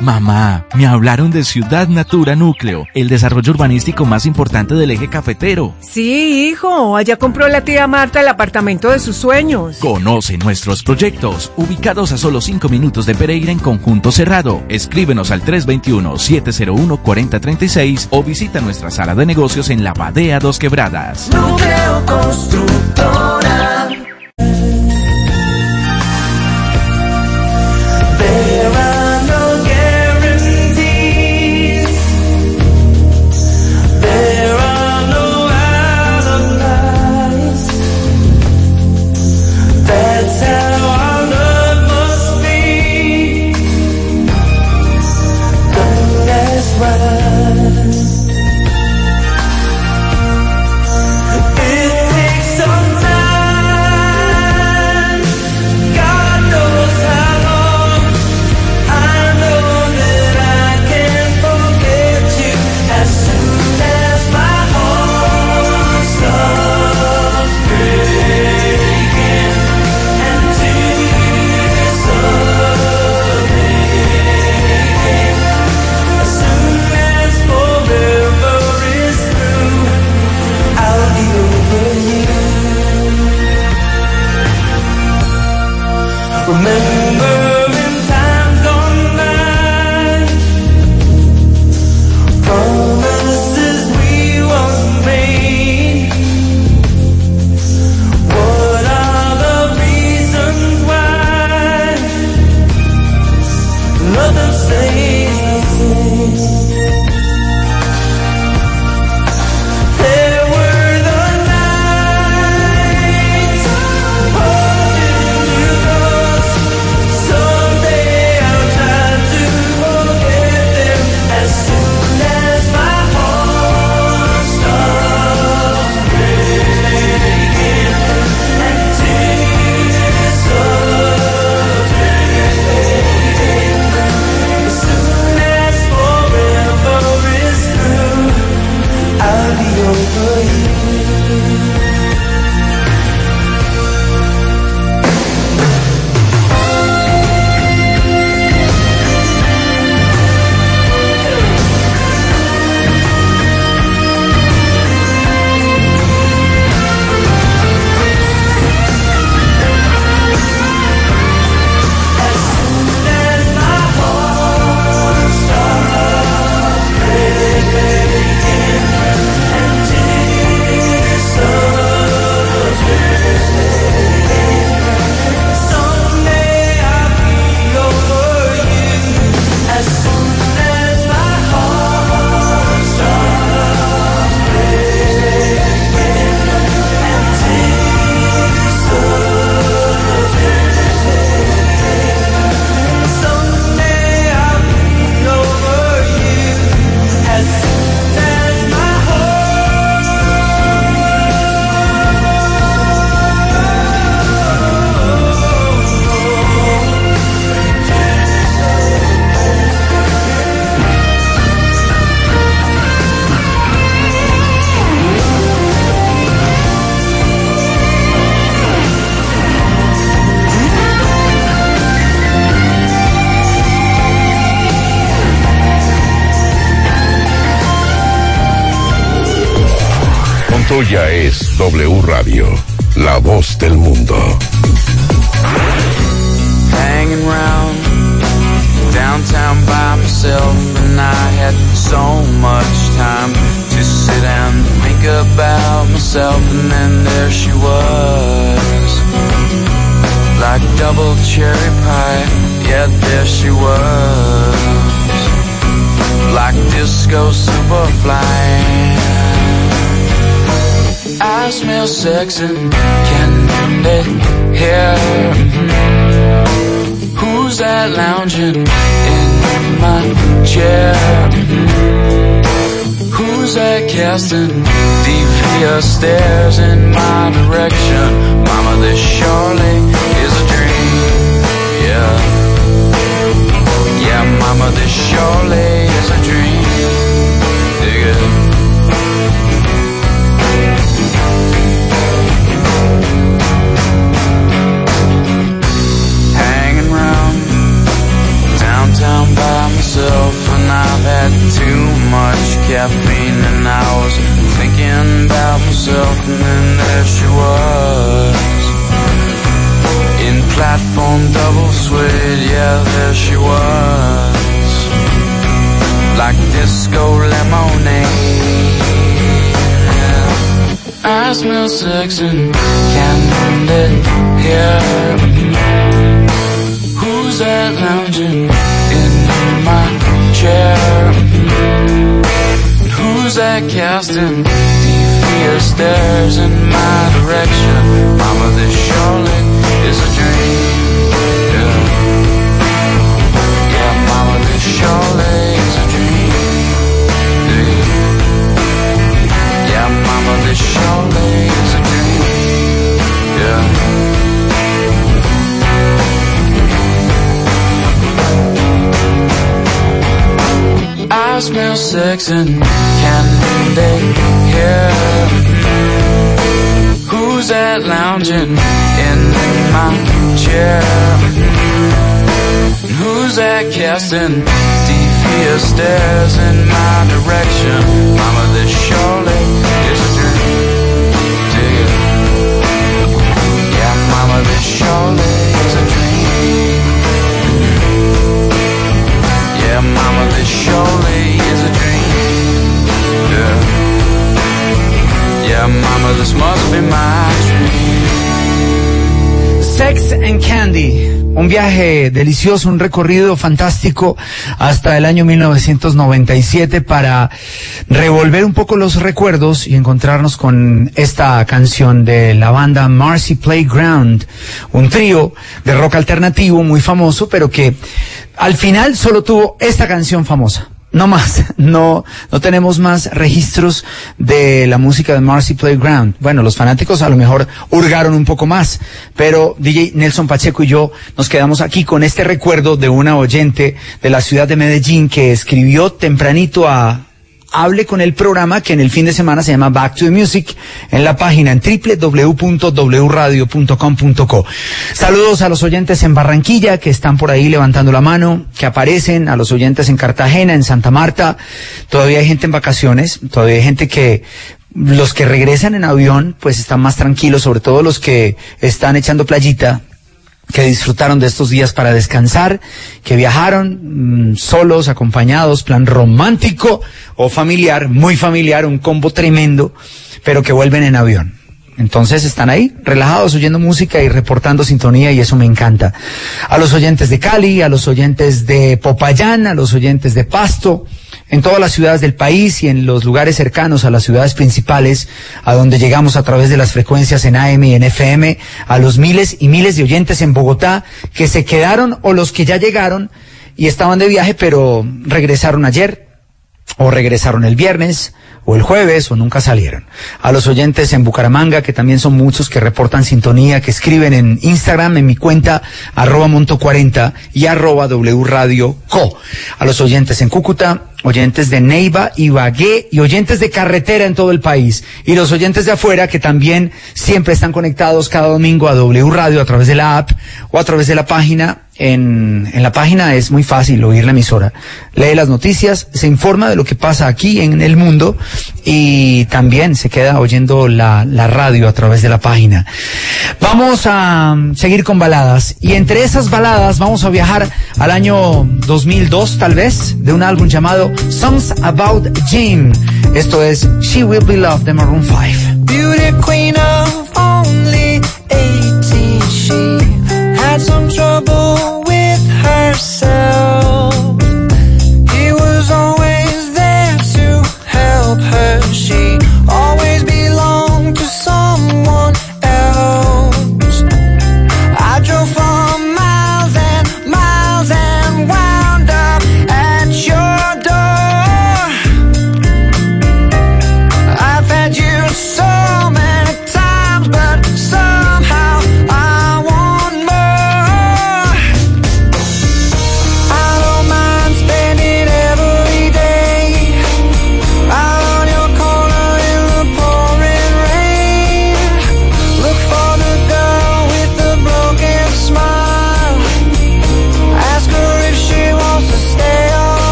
Mamá, me hablaron de Ciudad Natura Núcleo, el desarrollo urbanístico más importante del eje cafetero. Sí, hijo, allá compró la tía Marta el apartamento de sus sueños. Conoce nuestros proyectos, ubicados a solo 5 minutos de Pereira en conjunto cerrado. Escríbenos al 321-701-4036 o visita nuestra sala de negocios en La Badea Dos Quebradas. Núcleo Constructora. Montoya es W Radio, la voz del mundo. hanging round downtown by myself and I had so much time to sit and think about myself and then there she was like double cherry pie yeah there she was like disco superfly I smell sex and can candy here hmm, Who's that lounging in my chair? Hmm, who's that casting devious stares in my direction? Mama, this surely is a dream. Yeah. Yeah, mama, this surely is a dream. Dig it. myself and I've had too much caffeine and I was thinking about myself and then there she was In platform double suede, yeah there she was Like disco lemonade I smell sex and can't mend it. Yeah, Who's that lounging? That casting devious stares in my direction? Mama, this surely is a dream. Yeah, yeah Mama, this surely smell sex and candy here. Who's that lounging in my chair? Who's that casting devious stares in my direction? Mama, this surely is a dream. Un viaje delicioso, un recorrido fantástico hasta el año 1997 para revolver un poco los recuerdos y encontrarnos con esta canción de la banda Marcy Playground, un trío de rock alternativo muy famoso, pero que al final solo tuvo esta canción famosa. No más, no, no tenemos más registros de la música de Marcy Playground. Bueno, los fanáticos a lo mejor hurgaron un poco más, pero DJ Nelson Pacheco y yo nos quedamos aquí con este recuerdo de una oyente de la ciudad de Medellín que escribió tempranito a Hable con el programa que en el fin de semana se llama Back to the Music en la página en www.wradio.com.co. Saludos a los oyentes en Barranquilla que están por ahí levantando la mano, que aparecen, a los oyentes en Cartagena, en Santa Marta. Todavía hay gente en vacaciones, todavía hay gente que los que regresan en avión pues están más tranquilos, sobre todo los que están echando playita, que disfrutaron de estos días para descansar, que viajaron mm, solos, acompañados, plan romántico o familiar, muy familiar, un combo tremendo, pero que vuelven en avión. Entonces están ahí, relajados, oyendo música y reportando sintonía y eso me encanta. A los oyentes de Cali, a los oyentes de Popayán, a los oyentes de Pasto, en todas las ciudades del país y en los lugares cercanos a las ciudades principales, a donde llegamos a través de las frecuencias en AM y en FM, a los miles y miles de oyentes en Bogotá que se quedaron o los que ya llegaron y estaban de viaje pero regresaron ayer o regresaron el viernes o el jueves o nunca salieron. A los oyentes en Bucaramanga, que también son muchos que reportan sintonía, que escriben en Instagram, en mi cuenta, arroba monto 40 y arroba W Radio Co. A los oyentes en Cúcuta, oyentes de Neiva, Ibagué y oyentes de carretera en todo el país. Y los oyentes de afuera que también siempre están conectados cada domingo a W Radio a través de la app o a través de la página. En, en la página es muy fácil oír la emisora. Lee las noticias, se informa de lo que pasa aquí en el mundo y también se queda oyendo la, la radio a través de la página. Vamos a seguir con baladas y entre esas baladas vamos a viajar al año 2002 tal vez de un álbum llamado Songs About Jane. Esto es She Will Be Loved de Maroon 5. Beauty queen of only 18, she had some trouble with herself.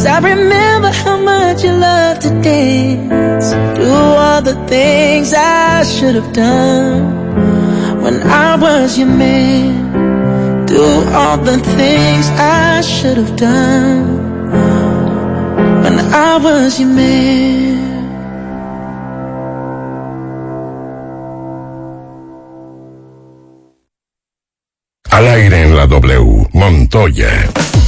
cause I remember how much you loved to dance. Do all the things I should have done when I was your man. Do all the things I should have done when I was your man. Al aire en la W, Montoya.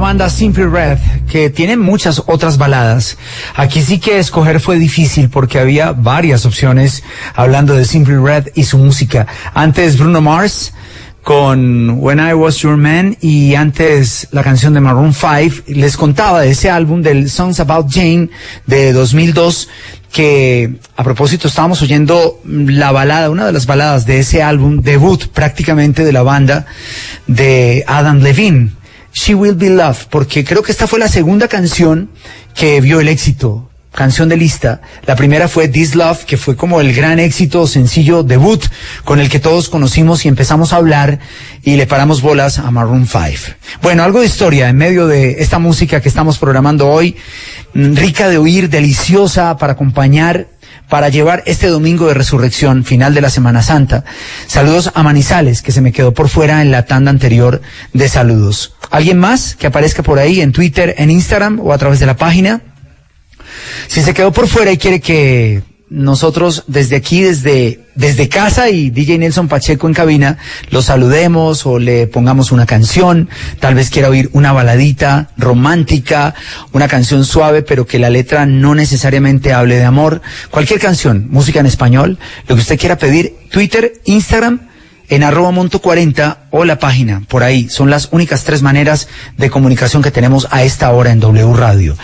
Banda Simple Red, que tiene muchas otras baladas. Aquí sí que escoger fue difícil porque había varias opciones hablando de Simple Red y su música. Antes Bruno Mars con When I Was Your Man y antes la canción de Maroon 5. Les contaba de ese álbum del Songs About Jane de 2002 que a propósito estábamos oyendo la balada, una de las baladas de ese álbum, debut prácticamente de la banda de Adam Levine, She Will Be Loved, porque creo que esta fue la segunda canción que vio el éxito canción de lista. La primera fue This Love, que fue como el gran éxito sencillo debut con el que todos conocimos y empezamos a hablar y le paramos bolas a Maroon 5. Bueno, algo de historia en medio de esta música que estamos programando hoy, mm, rica de oír, deliciosa para acompañar para llevar este domingo de resurrección, final de la Semana Santa. Saludos a Manizales, que se me quedó por fuera en la tanda anterior de saludos. ¿Alguien más que aparezca por ahí en Twitter, en Instagram o a través de la página? Si se quedó por fuera y quiere que nosotros desde aquí, desde, desde casa y DJ Nelson Pacheco en cabina, lo saludemos o le pongamos una canción, tal vez quiera oír una baladita romántica, una canción suave, pero que la letra no necesariamente hable de amor, cualquier canción, música en español, lo que usted quiera pedir, Twitter, Instagram, en arroba monto 40 o la página, por ahí. Son las únicas tres maneras de comunicación que tenemos a esta hora en W Radio.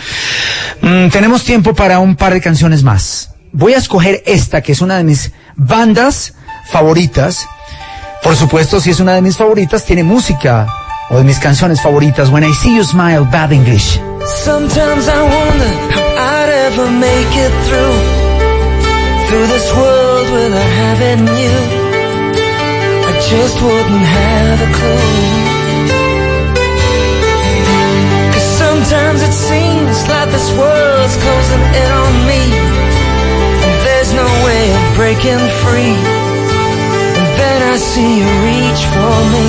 Mm, tenemos tiempo para un par de canciones más. Voy a escoger esta, que es una de mis bandas favoritas. Por supuesto, si es una de mis favoritas, tiene música o de mis canciones favoritas. When I See You Smile, Bad English. Sometimes I wonder how I'd ever make it through through this world without having you. I just wouldn't have a clue. Cause sometimes it seems like this world's closing in on me. Breaking free. And then I see you reach for me.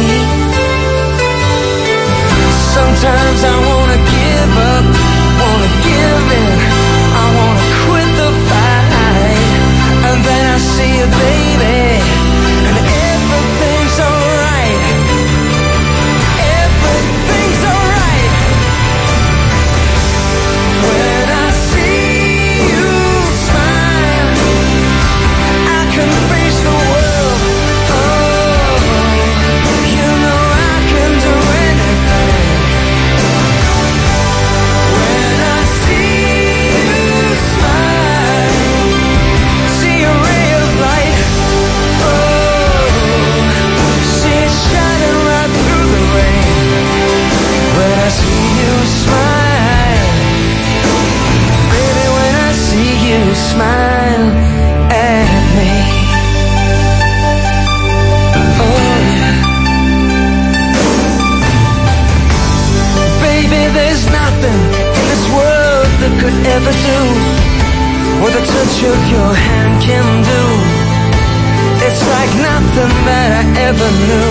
Sometimes I wanna give up, wanna give in, I wanna quit the fight. And then I see you, baby, could ever do what the touch of your hand can do. It's like nothing that I ever knew.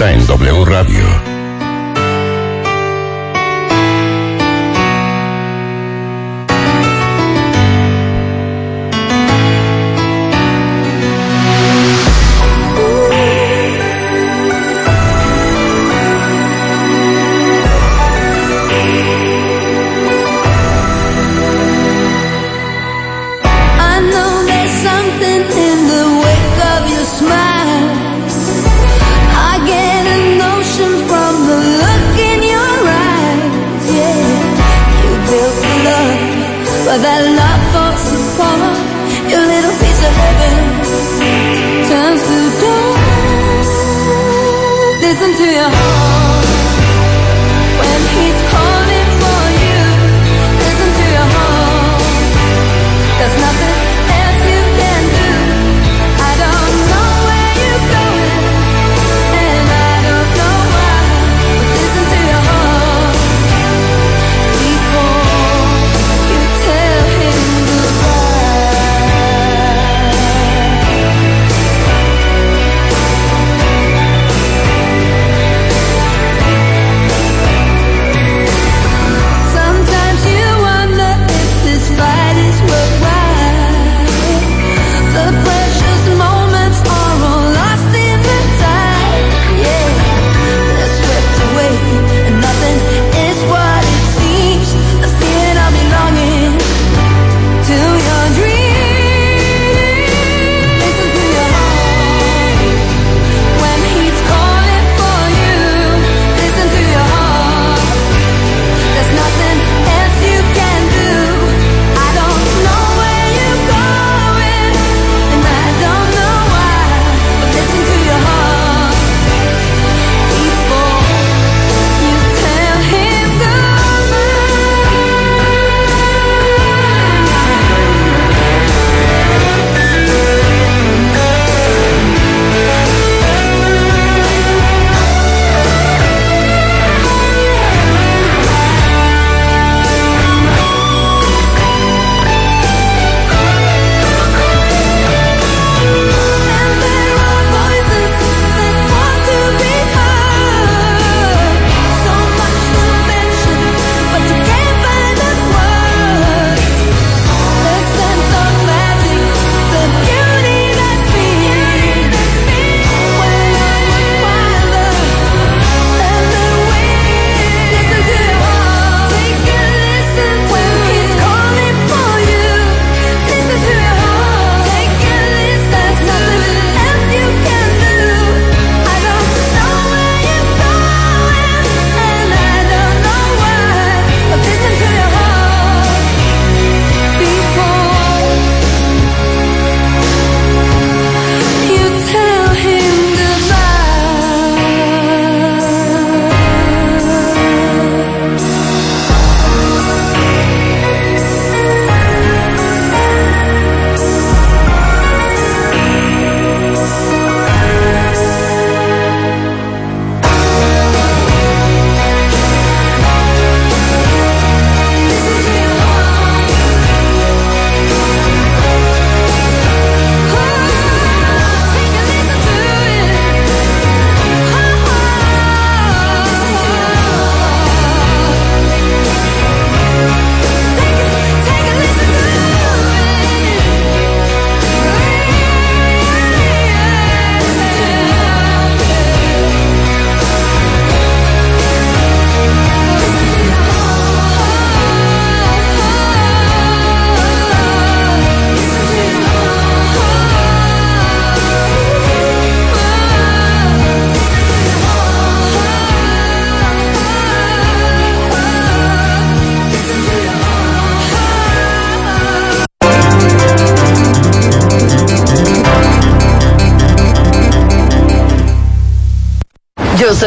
Está en W Radio.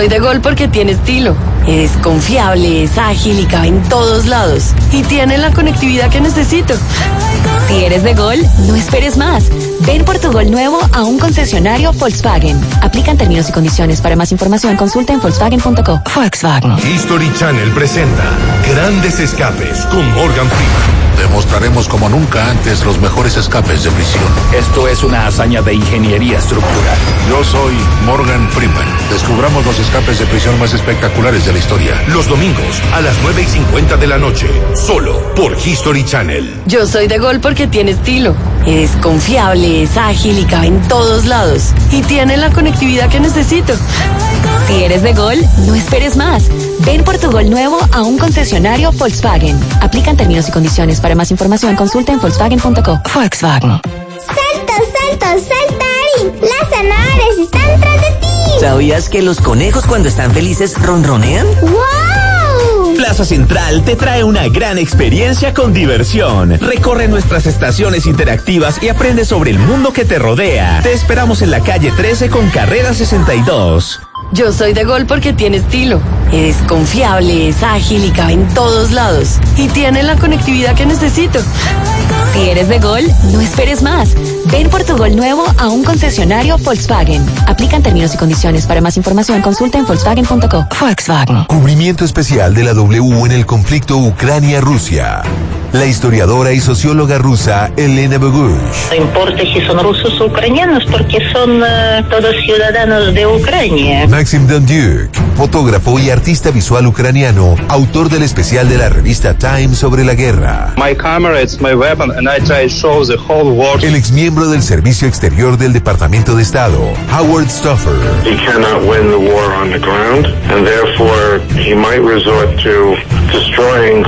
Soy de Gol porque tiene estilo. Es confiable, es ágil y cabe en todos lados. Y tiene la conectividad que necesito. Si eres de Gol, no esperes más. Ven por tu Gol nuevo a un concesionario Volkswagen. Aplican términos y condiciones. Para más información consulta en volkswagen.co. Volkswagen. History Channel presenta Grandes Escapes con Morgan Freeman. Demostraremos como nunca antes los mejores escapes de prisión. Esto es una hazaña de ingeniería estructural. Yo soy Morgan Freeman. Descubramos los escapes de prisión más espectaculares de la historia. Los domingos a las 9 y 50 de la noche. Solo por History Channel. Yo soy de Gol porque tiene estilo. Es confiable, es ágil y cabe en todos lados. Y tiene la conectividad que necesito. Si eres de Gol, no esperes más. Ven por tu Gol nuevo a un concesionario Volkswagen. Aplican términos y condiciones. Para más información consulta en volkswagen.co. Volkswagen. ¡Salta, salta, saltarín! ¡Las zanahorias están tras de ti! ¿Sabías que los conejos cuando están felices ronronean? ¡Wow! Plaza Central te trae una gran experiencia con diversión. Recorre nuestras estaciones interactivas y aprende sobre el mundo que te rodea. Te esperamos en la calle 13 con carrera 62. Yo soy de Gol porque tiene estilo. Es confiable, es ágil y cabe en todos lados. Y tiene la conectividad que necesito. Si eres de Gol, no esperes más. Ven por tu Gol nuevo a un concesionario Volkswagen. Aplican términos y condiciones. Para más información consulta en volkswagen.co. Volkswagen. Cubrimiento especial de la W en el conflicto Ucrania-Rusia. La historiadora y socióloga rusa Elena Bogush. No importa si son rusos o ucranianos porque son uh, todos ciudadanos de Ucrania. Maxim Dondiuk, fotógrafo y artista visual ucraniano, autor del especial de la revista Time sobre la guerra. My camera is my weapon and I try to show the whole world. El exmiembro del Servicio Exterior del Departamento de Estado, Howard Stoffer. He cannot win the war on the ground and therefore he might resort to.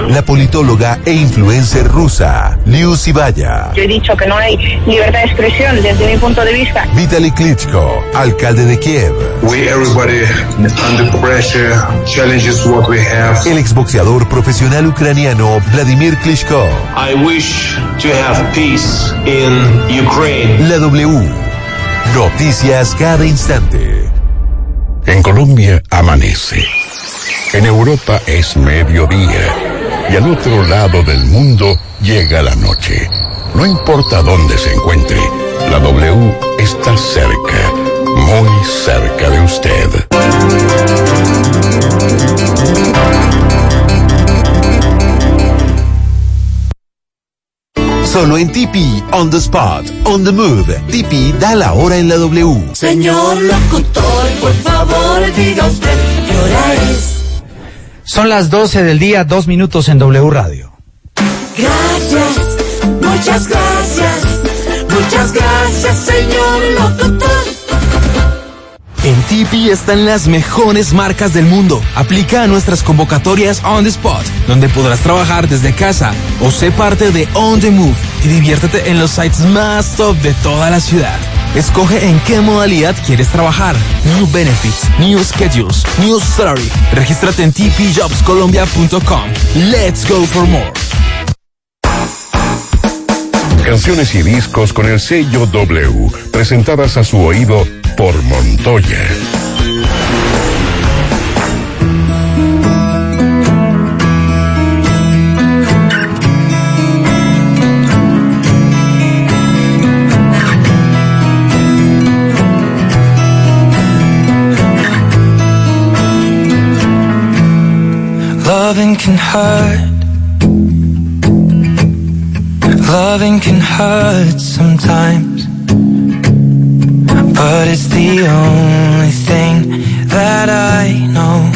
La politóloga e influencer rusa, Liu Sibaya. Yo he dicho que no hay libertad de expresión desde mi punto de vista. Vitaly Klitschko, alcalde de Kiev. We everybody under pressure challenges what we have. El exboxeador profesional ucraniano Vladimir Klitschko. I wish to have peace in Ukraine. La W. Noticias cada instante. En Colombia amanece. En Europa es mediodía. Y al otro lado del mundo llega la noche. No importa dónde se encuentre, la W está cerca, muy cerca de usted. Solo en Tipi, on the spot, on the move. Tipi da la hora en la W. Señor locutor, por favor, diga usted qué hora es. Son las 12 del día, dos minutos en W Radio. Gracias, muchas gracias, muchas gracias, señor locutor. En Tipi están las mejores marcas del mundo. Aplica a nuestras convocatorias On the Spot, donde podrás trabajar desde casa o ser parte de On the Move y diviértete en los sites más top de toda la ciudad. Escoge en qué modalidad quieres trabajar. New benefits, new schedules, new salary. Regístrate en tpjobscolombia.com. Let's go for more. Canciones y discos con el sello W, presentadas a su oído por Montoya. Loving can hurt. Loving can hurt sometimes. But it's the only thing that I know.